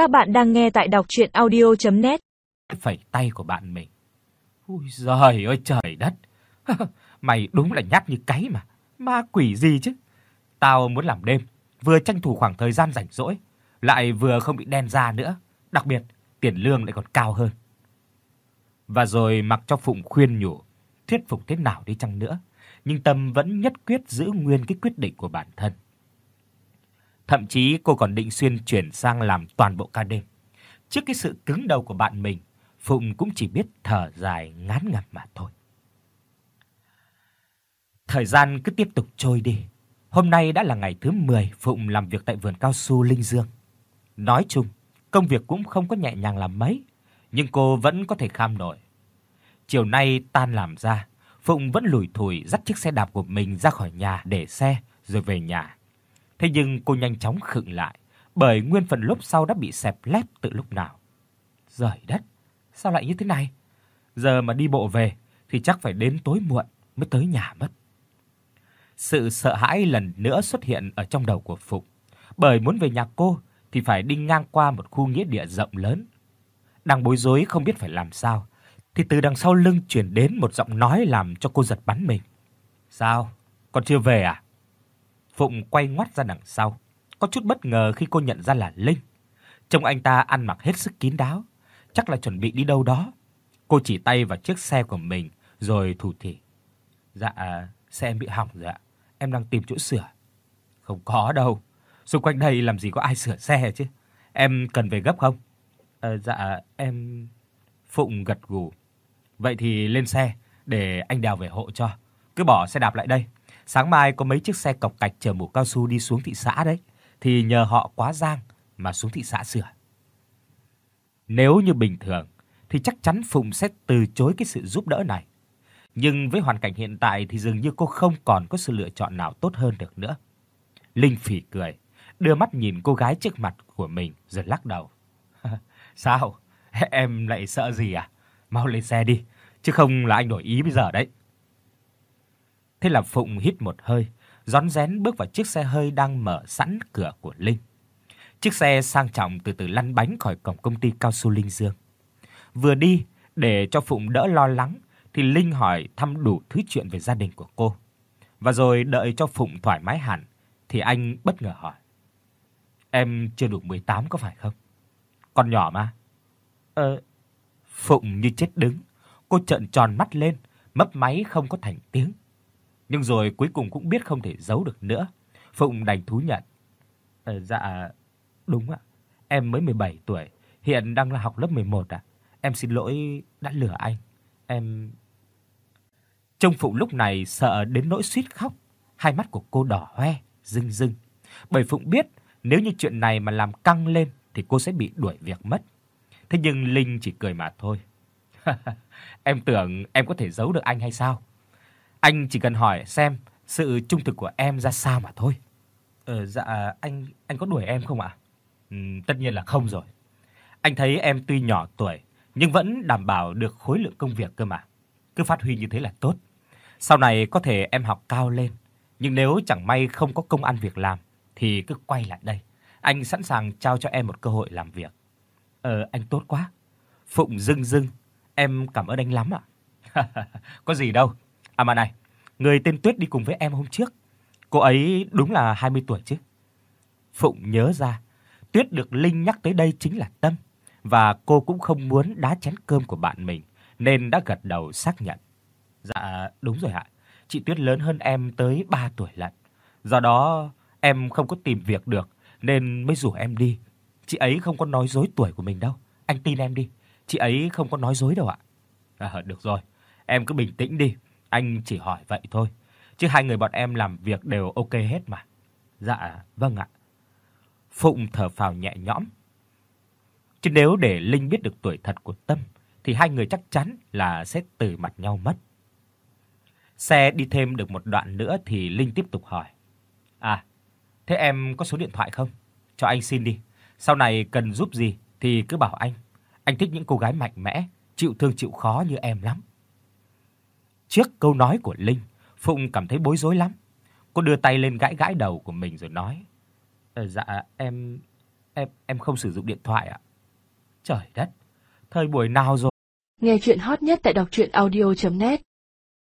Các bạn đang nghe tại đọc audio net Phẩy tay của bạn mình. Ui giời ơi trời đất. Mày đúng là nhát như cái mà. Ma quỷ gì chứ? Tao muốn làm đêm, vừa tranh thủ khoảng thời gian rảnh rỗi, lại vừa không bị đen da nữa, đặc biệt tiền lương lại còn cao hơn. Và rồi mặc cho Phụng khuyên nhủ, thuyết phục thế nào đi chăng nữa, nhưng Tâm vẫn nhất quyết giữ nguyên cái quyết định của bản thân. Thậm chí cô còn định xuyên chuyển sang làm toàn bộ ca đêm. Trước cái sự cứng đầu của bạn mình, Phụng cũng chỉ biết thở dài ngán ngẩm mà thôi. Thời gian cứ tiếp tục trôi đi. Hôm nay đã là ngày thứ 10 Phụng làm việc tại vườn cao su Linh Dương. Nói chung, công việc cũng không có nhẹ nhàng làm mấy, nhưng cô vẫn có thể kham nổi. Chiều nay tan làm ra, Phụng vẫn lủi thủi dắt chiếc xe đạp của mình ra khỏi nhà để xe rồi về nhà. Thế nhưng cô nhanh chóng khựng lại, bởi nguyên phần lốp sau đã bị xẹp lép từ lúc nào. Giời đất, sao lại như thế này? Giờ mà đi bộ về thì chắc phải đến tối muộn mới tới nhà mất. Sự sợ hãi lần nữa xuất hiện ở trong đầu của Phụng, bởi muốn về nhà cô thì phải đi ngang qua một khu nghĩa địa rộng lớn. Đang bối rối không biết phải làm sao, thì từ đằng sau lưng truyền đến một giọng nói làm cho cô giật bắn mình. "Sao? Còn chưa về à?" Phụng quay ngoắt ra đằng sau, có chút bất ngờ khi cô nhận ra là Linh. Trông anh ta ăn mặc hết sức kín đáo, chắc là chuẩn bị đi đâu đó. Cô chỉ tay vào chiếc xe của mình rồi thủ thỉ. "Dạ, xe em bị hỏng rồi ạ. Em đang tìm chỗ sửa." "Không có đâu. Xung quanh đây làm gì có ai sửa xe chứ. Em cần về gấp không?" "Ờ dạ, em..." Phụng gật gù. "Vậy thì lên xe để anh đèo về hộ cho. Cứ bỏ xe đạp lại đây." Sáng mai có mấy chiếc xe cọc cạch chở mũ cao su đi xuống thị xã đấy, thì nhờ họ quá giang mà xuống thị xã sửa. Nếu như bình thường thì chắc chắn Phụng sẽ từ chối cái sự giúp đỡ này. Nhưng với hoàn cảnh hiện tại thì dường như cô không còn có sự lựa chọn nào tốt hơn được nữa. Linh phỉ cười, đưa mắt nhìn cô gái trước mặt của mình rồi lắc đầu. "Sao? Em lại sợ gì à? Mau lên xe đi, chứ không là anh đổi ý bây giờ đấy." Thế là Phụng hít một hơi, rón rén bước vào chiếc xe hơi đang mở sẵn cửa của Linh. Chiếc xe sang trọng từ từ lăn bánh khỏi cổng công ty cao su Linh Dương. Vừa đi, để cho Phụng đỡ lo lắng thì Linh hỏi thăm đủ thứ chuyện về gia đình của cô. Và rồi đợi cho Phụng thoải mái hẳn thì anh bất ngờ hỏi: "Em chưa đủ 18 có phải không? Còn nhỏ mà." Ờ Phụng như chết đứng, cô trợn tròn mắt lên, mấp máy không có thành tiếng nhưng rồi cuối cùng cũng biết không thể giấu được nữa. Phụng đành thú nhận. "Ờ dạ, đúng ạ. Em mới 17 tuổi, hiện đang là học lớp 11 ạ. Em xin lỗi đã lừa anh. Em..." Trông Phụng lúc này sợ đến nỗi suýt khóc, hai mắt của cô đỏ hoe, rưng rưng. Bởi Phụng biết nếu như chuyện này mà làm căng lên thì cô sẽ bị đuổi việc mất. Thế nhưng Linh chỉ cười mà thôi. em tưởng em có thể giấu được anh hay sao? Anh chỉ cần hỏi xem sự trung thực của em ra sao mà thôi. Ờ dạ anh anh có đuổi em không ạ? Ừm tất nhiên là không rồi. Anh thấy em tuy nhỏ tuổi nhưng vẫn đảm bảo được khối lượng công việc cơ mà. Cứ phát huy như thế là tốt. Sau này có thể em học cao lên, nhưng nếu chẳng may không có công ăn việc làm thì cứ quay lại đây. Anh sẵn sàng trao cho em một cơ hội làm việc. Ờ anh tốt quá. Phụng dưng dưng, em cảm ơn anh lắm ạ. có gì đâu. À mà này, người tên Tuyết đi cùng với em hôm trước, cô ấy đúng là 20 tuổi chứ? Phụng nhớ ra, Tuyết được Linh nhắc tới đây chính là Tâm, và cô cũng không muốn đá chén cơm của bạn mình nên đã gật đầu xác nhận. Dạ, đúng rồi ạ. Chị Tuyết lớn hơn em tới 3 tuổi lận. Do đó em không có tìm việc được nên mới rủ em đi. Chị ấy không có nói dối tuổi của mình đâu, anh tin em đi. Chị ấy không có nói dối đâu ạ. À được rồi, em cứ bình tĩnh đi. Anh chỉ hỏi vậy thôi, chứ hai người bọn em làm việc đều ok hết mà. Dạ, vâng ạ. Phụng thở phào nhẹ nhõm. Chứ nếu để Linh biết được tuổi thật của Tâm thì hai người chắc chắn là sẽ từ mặt nhau mất. Xe đi thêm được một đoạn nữa thì Linh tiếp tục hỏi. À, thế em có số điện thoại không? Cho anh xin đi. Sau này cần giúp gì thì cứ bảo anh. Anh thích những cô gái mạnh mẽ, chịu thương chịu khó như em lắm. Trước câu nói của Linh, Phụng cảm thấy bối rối lắm. Cô đưa tay lên gãi gãi đầu của mình rồi nói: "Ờ dạ em Em em không sử dụng điện thoại ạ. Trời đất, thời buổi nào rồi? Nghe chuyện hot nhất tại đọc audio net